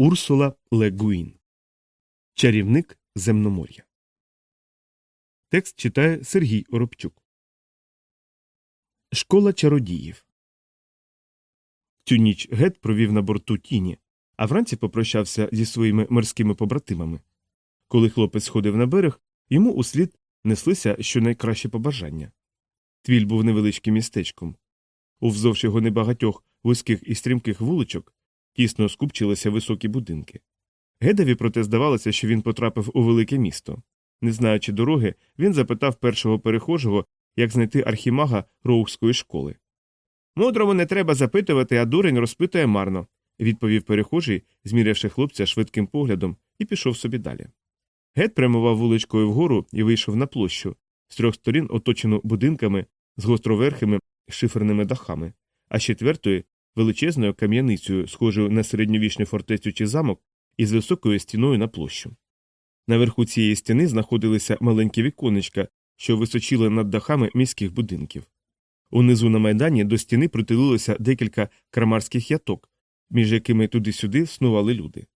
Урсула Легуін Чарівник земномор'я. Текст читає Сергій Оробчук. Школа чародіїв. Цю ніч Гет провів на борту тіні, а вранці попрощався зі своїми морськими побратимами. Коли хлопець сходив на берег, йому услід неслися щонайкращі побажання. Твіль був невеличким містечком. Увздовж його небагатьох вузьких і стрімких вуличок тісно скупчилися високі будинки. Гедові, проте, здавалося, що він потрапив у велике місто. Не знаючи дороги, він запитав першого перехожого, як знайти архімага роухської школи. Мудрому не треба запитувати, а дурень розпитує марно, відповів перехожий, змірявши хлопця швидким поглядом, і пішов собі далі. Гет прямував вуличкою вгору і вийшов на площу, з трьох сторін оточену будинками з гостроверхими шиферними дахами, а з четвертої величезною кам'яницею, схожою на середньовічну фортецю чи замок, із високою стіною на площу. Наверху цієї стіни знаходилися маленькі віконечка, що височили над дахами міських будинків. Унизу на майдані до стіни притулилося декілька крамарських яток, між якими туди-сюди снували люди.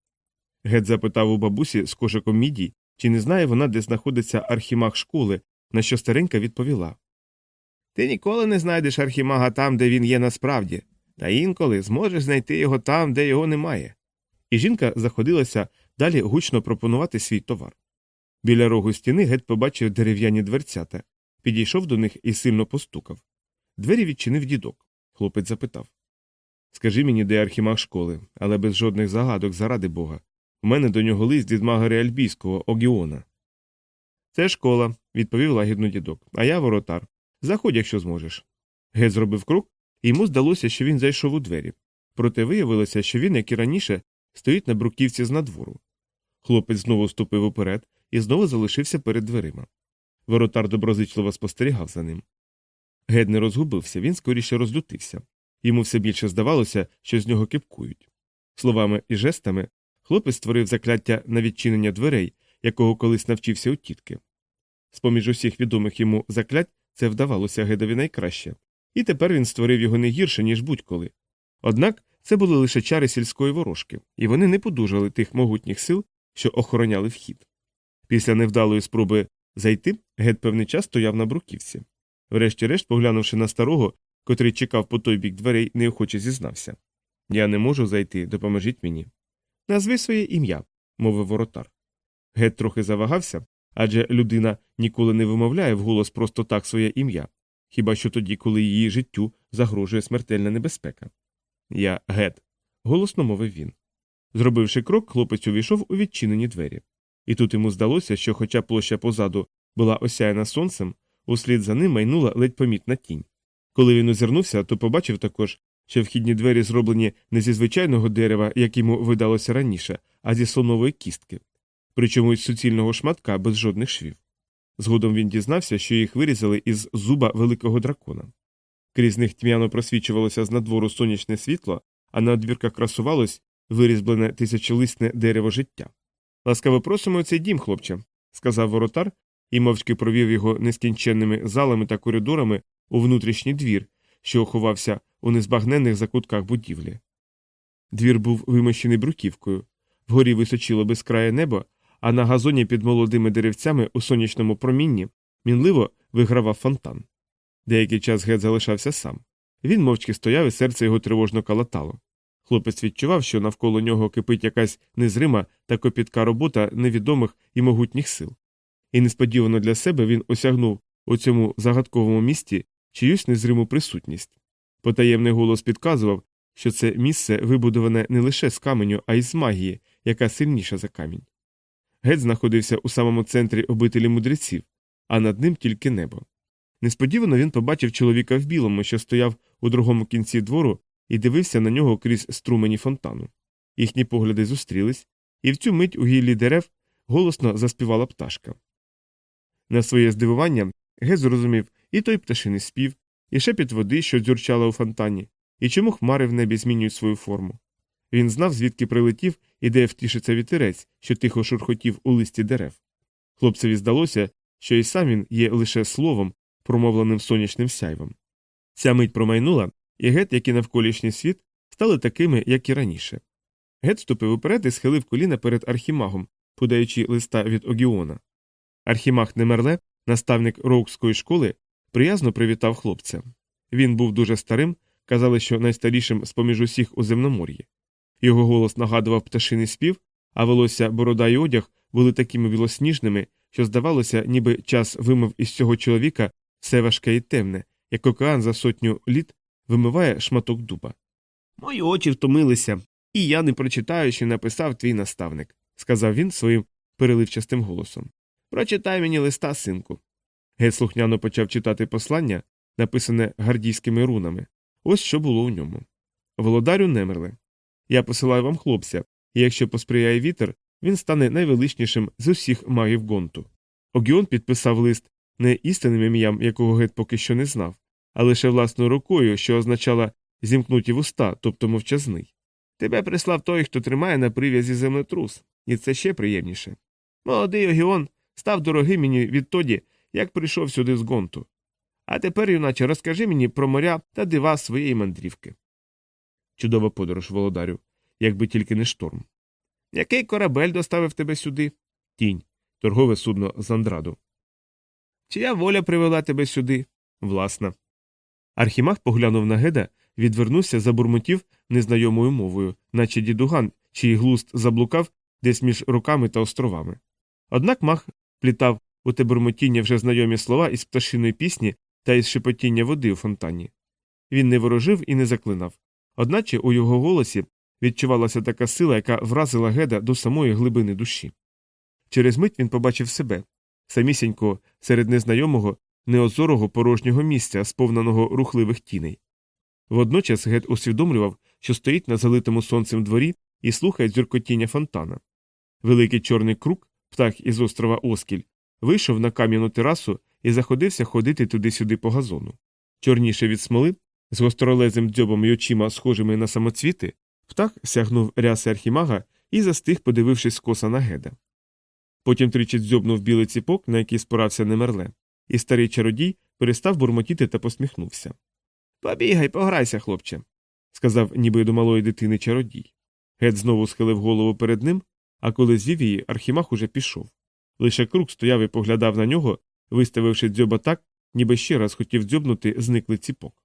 Гет запитав у бабусі з кошиком мідій, чи не знає вона, де знаходиться архімаг школи, на що старенька відповіла Ти ніколи не знайдеш архімага там, де він є насправді, та інколи зможеш знайти його там, де його немає. І жінка заходилася далі гучно пропонувати свій товар. Біля рогу стіни геть побачив дерев'яні дверцята, підійшов до них і сильно постукав. Двері відчинив дідок. Хлопець запитав Скажи мені, де архімаг школи, але без жодних загадок, заради бога. У мене до нього лист від магаря Альбійського, Огіона. Це школа, відповів лагідно дідок, а я воротар. Заходь, якщо зможеш. Гет зробив крок, йому здалося, що він зайшов у двері. Проте виявилося, що він, як і раніше, стоїть на бруківці з надвору. Хлопець знову ступив уперед і знову залишився перед дверима. Воротар доброзичливо спостерігав за ним. Гед не розгубився, він скоріше розлютився. Йому все більше здавалося, що з нього кипкують. Словами і жестами хлопець створив закляття на відчинення дверей, якого колись навчився у тітки. З поміж усіх відомих йому заклять це вдавалося Гедові найкраще, і тепер він створив його не гірше, ніж будь-коли. Однак це були лише чари сільської ворожки, і вони не подужали тих могутніх сил, що охороняли вхід. Після невдалої спроби зайти, гет певний час стояв на бруківці. Врешті-решт, поглянувши на старого, котрий чекав по той бік дверей, неохоче зізнався Я не можу зайти, допоможіть мені. Назви своє ім'я, мовив воротар. Гет трохи завагався, адже людина ніколи не вимовляє вголос просто так своє ім'я, хіба що тоді, коли її життю загрожує смертельна небезпека. Я гет, голосно мовив він. Зробивши крок, хлопець увійшов у відчинені двері. І тут йому здалося, що, хоча площа позаду була осяяна сонцем, услід за ним майнула ледь помітна тінь. Коли він озирнувся, то побачив також, що вхідні двері зроблені не зі звичайного дерева, як йому видалося раніше, а зі слонової кістки, причому із суцільного шматка без жодних швів. Згодом він дізнався, що їх вирізали із зуба великого дракона. Крізь них тьмяно просвічувалося з надвору сонячне світло, а на одвірках красувалось вирізблене тисячолисне дерево життя. Ласкаво просимо у цей дім, хлопче, сказав воротар і мовчки провів його нескінченними залами та коридорами у внутрішній двір, що ховався у незбагненних закутках будівлі. Двір був вимощений бруківкою, вгорі височило безкрає небо, а на газоні під молодими деревцями у сонячному промінні мінливо вигравав фонтан. Деякий час гет залишався сам. Він мовчки стояв і серце його тривожно калатало. Хлопець відчував, що навколо нього кипить якась незрима та копітка робота невідомих і могутніх сил. І несподівано для себе він осягнув у цьому загадковому місті чиюсь незриму присутність. Потаємний голос підказував, що це місце вибудоване не лише з каменю, а й з магії, яка сильніша за камінь. Гет знаходився у самому центрі обителі мудреців, а над ним тільки небо. Несподівано він побачив чоловіка в білому, що стояв у другому кінці двору і дивився на нього крізь струмені фонтану. Їхні погляди зустрілись, і в цю мить у гіллі дерев голосно заспівала пташка. На своє здивування Ге зрозумів і той пташиний спів, і шепіт води, що дзюрчала у фонтані, і чому хмари в небі змінюють свою форму. Він знав, звідки прилетів і де втішиться вітерець, що тихо шурхотів у листі дерев. Хлопцеві здалося, що і сам він є лише словом, промовленим сонячним сяйвом. Ця мить промайнула, і гет, як і навколишній світ, стали такими, як і раніше. Гет ступив уперед і схилив коліна перед архімагом, подаючи листа від Огіона. Архімаг Немерле, наставник роукської школи, приязно привітав хлопця. Він був дуже старим, казали, що найстарішим з поміж усіх у земномор'ї. Його голос нагадував пташиний спів, а волосся, борода й одяг були такими білосніжними, що здавалося, ніби час вимив із цього чоловіка все важке і темне, як океан за сотню літ вимиває шматок дуба. Мої очі втомилися, і я не прочитаю, що написав твій наставник, сказав він своїм переливчастим голосом. Прочитай мені листа, синку. Гет слухняно почав читати послання, написане гардійськими рунами. Ось що було у ньому. Володарю Немерле. Я посилаю вам хлопця, і якщо посприяє вітер, він стане найвеличнішим з усіх магів гонту. Огіон підписав лист не істинним ім'ям, якого гет поки що не знав, а лише власною рукою, що означала зімкнуті вуста, тобто мовчазний. Тебе прислав той, хто тримає на прив'язі землетрус, і це ще приємніше. Молодий Огіон став дорогим мені відтоді, як прийшов сюди з гонту. А тепер, юначе, розкажи мені про моря та дива своєї мандрівки. Чудова подорож, володарю, якби тільки не шторм. Який корабель доставив тебе сюди? Тінь, торгове судно з Андраду. Чия воля привела тебе сюди? Власна. Архімаг поглянув на геда, відвернувся, забурмотів незнайомою мовою, наче дідуган, чий глуст заблукав десь між руками та островами. Однак мах плітав у те бурмотіння вже знайомі слова із пташиної пісні та із шепотіння води у фонтані. Він не ворожив і не заклинав, одначе у його голосі відчувалася така сила, яка вразила геда до самої глибини душі. Через мить він побачив себе самісінько серед незнайомого, неозорого порожнього місця, сповненого рухливих тіней. Водночас гет усвідомлював, що стоїть на залитому сонцем дворі і слухає дзюркотіння фонтана. Великий чорний круг, птах із острова Оскіль, вийшов на кам'яну терасу і заходився ходити туди-сюди по газону. Чорніше від смоли, з гостролезим дзьобом і очима, схожими на самоцвіти, птах сягнув ряси архімага і застиг, подивившись скоса на геда. Потім тричі дзьобнув білий ціпок, на який спорався Немерле, і старий чародій перестав бурмотіти та посміхнувся. Побігай, пограйся, хлопче, сказав ніби до малої дитини чародій. Гет знову схилив голову перед ним, а коли звів її, архімах уже пішов. Лише круг стояв і поглядав на нього, виставивши дзьоба так, ніби ще раз хотів дзьобнути зниклий ціпок.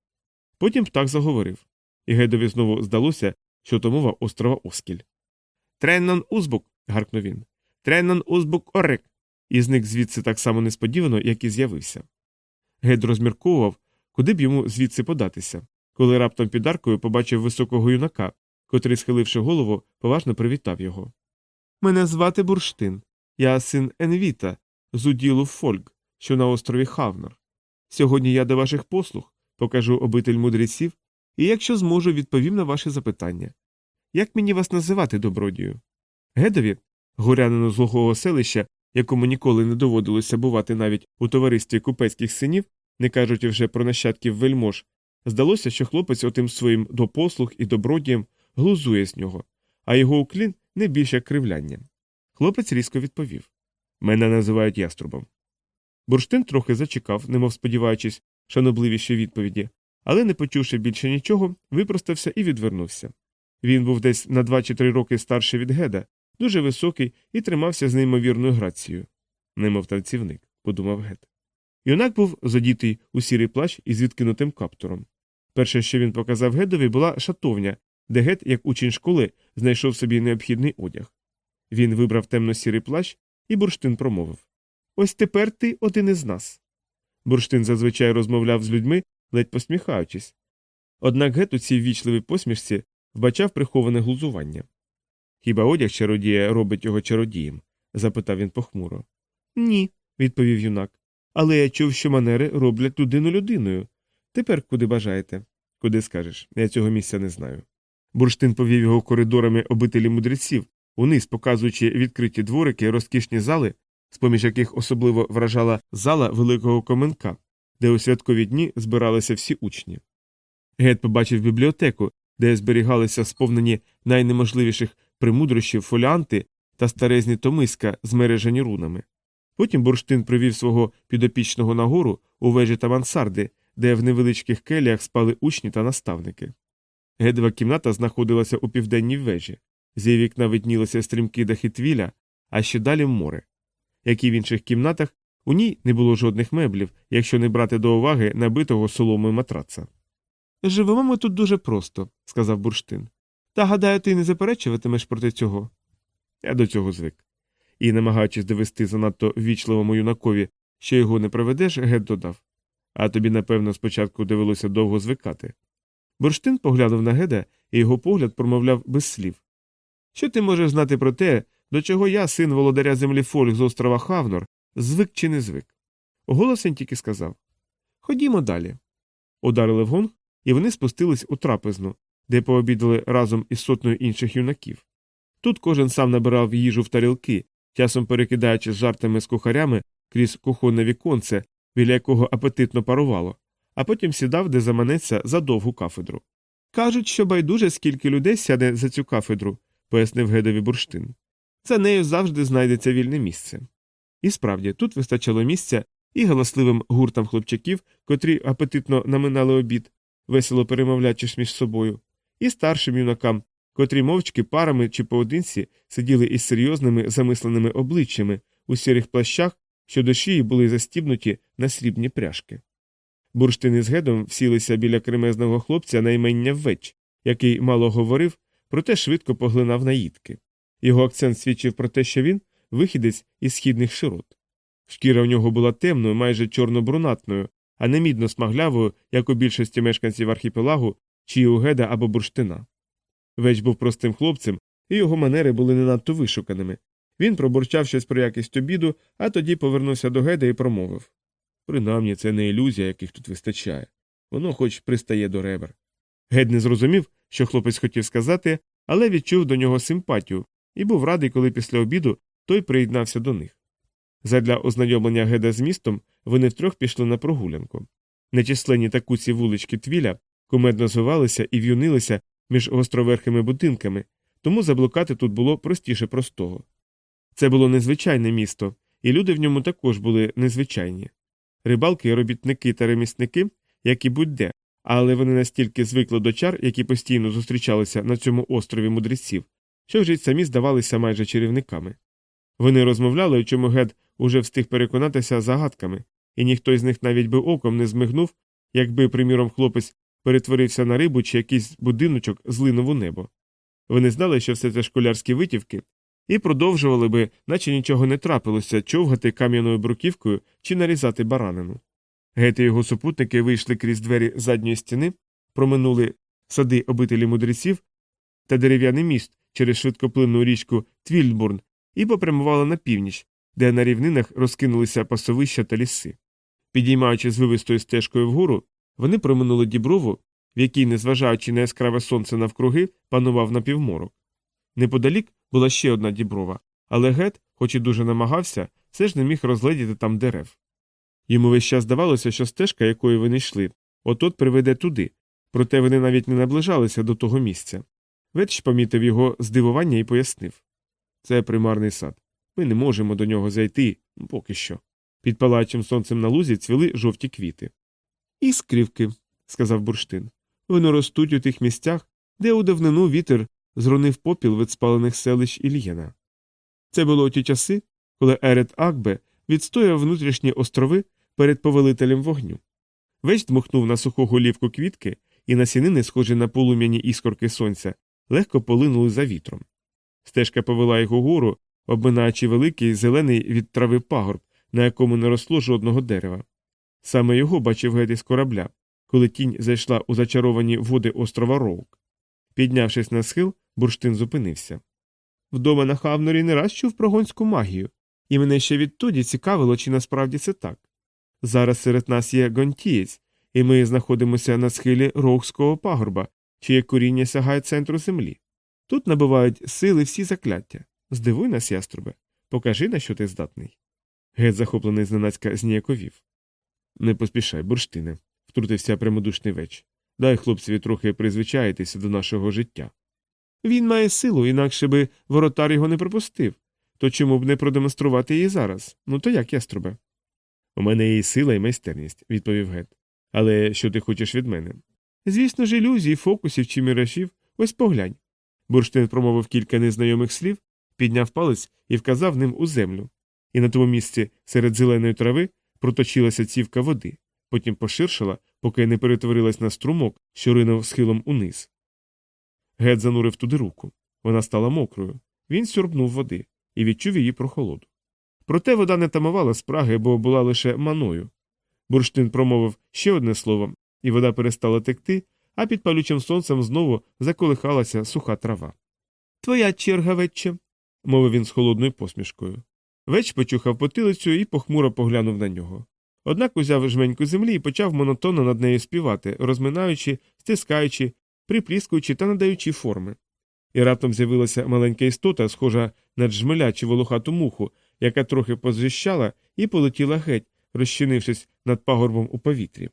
Потім птах заговорив, і Гедові знову здалося, що то мова острова Оскіль. Треннон Узбук. гаркнув він. Треннон Узбук Орек. І зник звідси так само несподівано, як і з'явився. Гед розмірковував, куди б йому звідси податися, коли раптом під аркою побачив високого юнака, котрий, схиливши голову, поважно привітав його. Мене звати Бурштин. Я син Енвіта, з уділу Фольк, що на острові Хавнор. Сьогодні я до ваших послуг покажу обитель мудреців, і якщо зможу, відповім на ваші запитання. Як мені вас називати добродію? Гедові, горянину з глухого селища, якому ніколи не доводилося бувати навіть у товаристві купецьких синів, не кажучи вже про нащадків вельмож, здалося, що хлопець отим своїм допослуг і добродієм глузує з нього, а його уклін не більше кривляння. Хлопець різко відповів Мене називають яструбом. Бурштин трохи зачекав, немов сподіваючись, шанобливіші відповіді, але, не почувши більше нічого, випростався і відвернувся. Він був десь на два чи три роки старший від геда, дуже високий і тримався з неймовірною грацією. Немов танцівник, подумав гед. Юнак був задітий у сірий плащ із відкинутим каптуром. Перше, що він показав гедові, була шатовня, де гед, як учень школи, знайшов собі необхідний одяг. Він вибрав темно-сірий плащ, і бурштин промовив Ось тепер ти один із нас. Бурштин зазвичай розмовляв з людьми, ледь посміхаючись. Однак гет у цій ввічливій посмішці вбачав приховане глузування. Хіба одяг чародія робить його чародієм? запитав він похмуро. Ні, відповів юнак. Але я чув, що манери роблять людину людиною. Тепер куди бажаєте? Куди скажеш? Я цього місця не знаю. Бурштин повів його коридорами обителі мудреців, униз, показуючи відкриті дворики, розкішні зали, з поміж яких особливо вражала зала великого коменка, де у святкові дні збиралися всі учні. Гет побачив бібліотеку, де зберігалися сповнені найнеможливіших примудрощів фоліанти та старезні томиська, змережені рунами. Потім бурштин привів свого підопічного нагору у вежі та мансарди, де в невеличких келіях спали учні та наставники. Гедова кімната знаходилася у південній вежі. З її вікна виднілися стрімкі дахи твіля, а ще далі море. Як і в інших кімнатах, у ній не було жодних меблів, якщо не брати до уваги набитого соломою матраца. Живемо ми тут дуже просто, сказав бурштин. Та гадаю, ти не заперечуватимеш проти цього. Я до цього звик. І, намагаючись довести занадто ввічливому юнакові, що його не проведеш, гет додав. А тобі, напевно, спочатку довелося довго звикати. Бурштин поглянув на геда, і його погляд промовляв без слів. Що ти можеш знати про те, до чого я, син володаря землі Фольк з острова Хавнор, звик чи не звик? Голосень тільки сказав Ходімо далі. Ударили в гонг, і вони спустились у трапезну, де пообідали разом із сотнею інших юнаків. Тут кожен сам набирав їжу в тарілки, часом перекидаючи з жартами з кухарями крізь кухонне віконце, біля якого апетитно парувало, а потім сідав, де заманеться за довгу кафедру. Кажуть, що байдуже скільки людей сяде за цю кафедру, пояснив гедові бурштин. За нею завжди знайдеться вільне місце. І справді, тут вистачало місця і галасливим гуртам хлопчаків, котрі апетитно наминали обід, весело перемовлячись між собою, і старшим юнакам, котрі мовчки парами чи поодинці сиділи із серйозними замисленими обличчями у сірих плащах, що до шиї були застібнуті на срібні пряжки. Бурштин із гедом всілися біля кремезного хлопця на імення Веч, який мало говорив, проте швидко поглинав наїдки. Його акцент свідчив про те, що він вихідець із східних широт. Шкіра у нього була темною, майже чорно-брунатною, а не мідно смаглявою, як у більшості мешканців архіпелагу чи у геда або бурштина. Веч був простим хлопцем, і його манери були не надто вишуканими. Він пробурчав щось про якість обіду, а тоді повернувся до геда і промовив Принаймні, це не ілюзія, яких тут вистачає. Воно хоч пристає до ребер. Гед не зрозумів, що хлопець хотів сказати, але відчув до нього симпатію і був радий, коли після обіду той приєднався до них. Задля ознайомлення геда з містом вони втрьох пішли на прогулянку. Нечисленні та куці вулички твіля кумедно звивалися і в'юнилися між гостроверхими будинками, тому заблукати тут було простіше простого. Це було незвичайне місто, і люди в ньому також були незвичайні. Рибалки, робітники та ремісники, як і будь-де, але вони настільки звикли до чар, які постійно зустрічалися на цьому острові мудреців, що вже й самі здавалися майже чарівниками. Вони розмовляли, чому гед уже встиг переконатися загадками, і ніхто із них навіть би оком не змигнув, якби, приміром, хлопець перетворився на рибу чи якийсь будиночок злинув у небо. Вони знали, що все це школярські витівки, і продовжували би, наче нічого не трапилося, човгати кам'яною бруківкою чи нарізати баранину. Гет і його супутники вийшли крізь двері задньої стіни, проминули сади обителі мудреців та дерев'яний міст через швидкоплинну річку Твільдбурн і попрямували на північ, де на рівнинах розкинулися пасовища та ліси. Підіймаючи звивистою стежкою вгору, вони проминули діброву, в якій, незважаючи на яскраве сонце навкруги, панував напівморок. Неподалік була ще одна діброва, але гет, хоч і дуже намагався, все ж не міг розгледіти там дерев. Йому весь час здавалося, що стежка, якою вони йшли, от-от приведе туди, проте вони навіть не наближалися до того місця. Ветч помітив його здивування і пояснив це примарний сад. Ми не можемо до нього зайти поки що. Під палаючим сонцем на лузі цвіли жовті квіти. Іскрівки, сказав бурштин. Вони ростуть у тих місцях, де у давнину вітер зронив попіл від спалених селищ Ільєна. Це було ті часи, коли Ерет Акбе відстояв внутрішні острови перед повелителем вогню. Весь дмухнув на суху голівку квітки, і насінини, схожі на полум'яні іскорки сонця, легко полинули за вітром. Стежка повела його гору, обминаючи великий зелений від трави пагорб, на якому не росло жодного дерева. Саме його бачив геть із корабля, коли тінь зайшла у зачаровані води острова Роук. Піднявшись на схил, бурштин зупинився. Вдома на Хавнорі не раз чув про гонську магію, і мене ще відтоді цікавило, чи насправді це так. Зараз серед нас є гонтієць, і ми знаходимося на схилі Роукського пагорба, чиє коріння сягає центру землі. Тут набувають сили всі закляття. Здивуй нас, яструбе, покажи, на що ти здатний. Гет, захоплений зненацька, зніяковів. Не поспішай, бурштине, втрутився прямодушний веч. Дай хлопцеві трохи призвичаїтися до нашого життя. Він має силу, інакше би воротар його не пропустив. То чому б не продемонструвати її зараз? Ну то як, яструбе? У мене є сила і майстерність, відповів Гет. Але що ти хочеш від мене? Звісно ж, ілюзій, фокусів чи міражів, ось поглянь. Бурштин промовив кілька незнайомих слів, підняв палець і вказав ним у землю. І на тому місці серед зеленої трави проточилася цівка води, потім поширшила, поки не перетворилась на струмок, що ринув схилом униз. Гет занурив туди руку. Вона стала мокрою. Він сюрбнув води і відчув її прохолоду. Проте вода не тамувала спраги, бо була лише маною. Бурштин промовив ще одне слово, і вода перестала текти, а під палючим сонцем знову заколихалася суха трава. Твоя черга, вече, мовив він з холодною посмішкою. Веч почухав потилицю і похмуро поглянув на нього. Однак узяв жменьку землі і почав монотонно над нею співати, розминаючи, стискаючи, припліскуючи та надаючи форми. І раптом з'явилася маленька істота, схожа на джмеля чи волохату муху, яка трохи позжищала і полетіла геть, розчинившись над пагорбом у повітрі.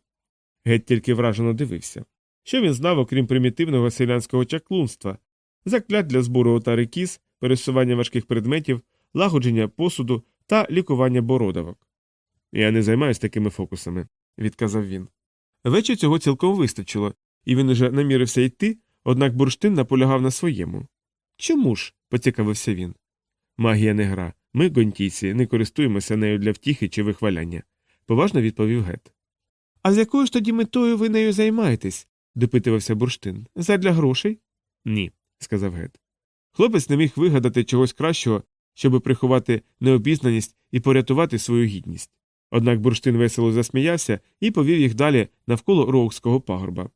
Геть тільки вражено дивився. Що він знав, окрім примітивного селянського чаклунства, заклять для збору отари кіз, пересування важких предметів, лагодження посуду та лікування бородавок. Я не займаюся такими фокусами, відказав він. Вечір цього цілком вистачило, і він уже намірився йти, однак бурштин наполягав на своєму. Чому ж? поцікавився він. Магія не гра. Ми, гонтійці, не користуємося нею для втіхи чи вихваляння, поважно відповів Гет. А з якою ж тоді метою ви нею займаєтесь? допитувався бурштин. Задля грошей? Ні, сказав Гет. Хлопець не міг вигадати чогось кращого, щоб приховати необізнаність і порятувати свою гідність. Однак бурштин весело засміявся і повів їх далі навколо роукського пагорба.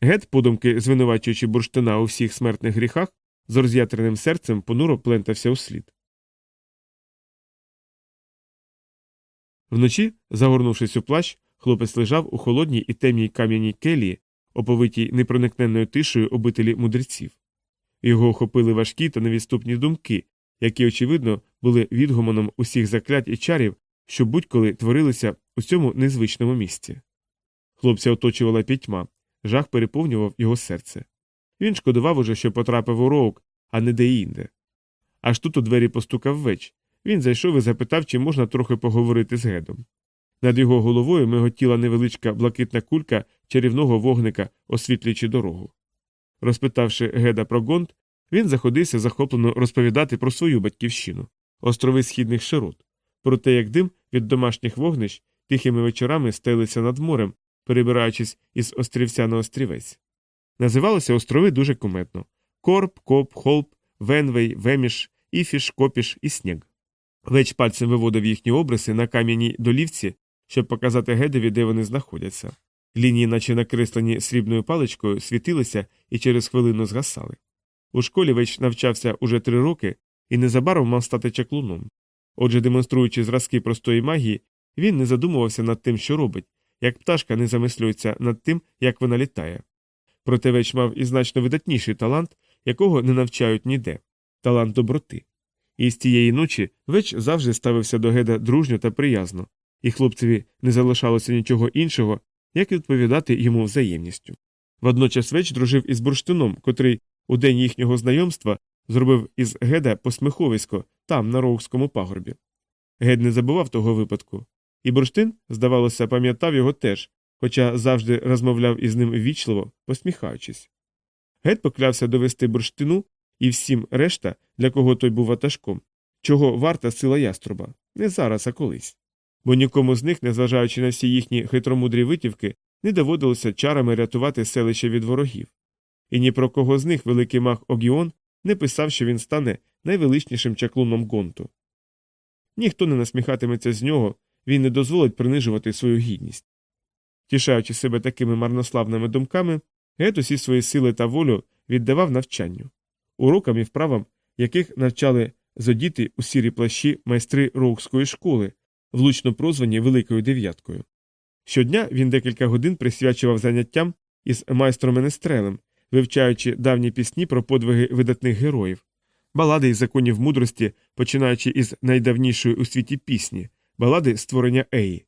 Гет, подумки, звинувачуючи бурштина у всіх смертних гріхах, з роз'ятреним серцем понуро плентався у слід. Вночі, загорнувшись у плащ, хлопець лежав у холодній і темній кам'яній келії, оповитій непроникненною тишею обителі мудреців. Його охопили важкі та невідступні думки, які, очевидно, були відгомоном усіх заклять і чарів, що будь-коли творилися у цьому незвичному місці. Хлопця оточувала пітьма, жах переповнював його серце. Він шкодував уже, що потрапив у роук, а не де-інде. Аж тут у двері постукав веч. Він зайшов і запитав, чи можна трохи поговорити з гедом. Над його головою миготіла невеличка блакитна кулька чарівного вогника, освітлюючи дорогу. Розпитавши геда про гонт, він заходився захоплено розповідати про свою батьківщину, острови східних широт, про те, як дим від домашніх вогнищ тихими вечорами стелиться над морем, перебираючись із острівця на острівець. Називалися острови дуже кумедно Корп, Коп, Холп, Венвей, Веміш, Іфіш, Копіш і Снег. Веч пальцем виводив їхні обриси на кам'яній долівці, щоб показати Гедові, де вони знаходяться. Лінії, наче накреслені срібною паличкою, світилися і через хвилину згасали. У школі веч навчався уже три роки і незабаром мав стати чаклуном. Отже, демонструючи зразки простої магії, він не задумувався над тим, що робить, як пташка не замислюється над тим, як вона літає. Проте веч мав і значно видатніший талант, якого не навчають ніде талант доброти. І з тієї ночі веч завжди ставився до геда дружньо та приязно, і хлопцеві не залишалося нічого іншого, як відповідати йому взаємністю. Водночас веч дружив із бурштином, котрий у день їхнього знайомства зробив із геда посміховисько там, на роукському пагорбі. Гед не забував того випадку, і бурштин, здавалося, пам'ятав його теж, хоча завжди розмовляв із ним ввічливо, посміхаючись. Гед поклявся довести бурштину і всім решта, для кого той був ватажком, чого варта сила яструба, не зараз, а колись. Бо нікому з них, незважаючи на всі їхні хитромудрі витівки, не доводилося чарами рятувати селище від ворогів. І ні про кого з них великий мах Огіон не писав, що він стане найвеличнішим чаклуном гонту. Ніхто не насміхатиметься з нього, він не дозволить принижувати свою гідність. Тішаючи себе такими марнославними думками, Гет усі свої сили та волю віддавав навчанню, урокам і вправам, яких навчали зодіти у сірі плащі майстри роукської школи, влучно прозвані Великою дев'яткою. Щодня він декілька годин присвячував заняттям із майстром Менестрелем, вивчаючи давні пісні про подвиги видатних героїв, балади із законів мудрості, починаючи із найдавнішої у світі пісні, балади створення Еї.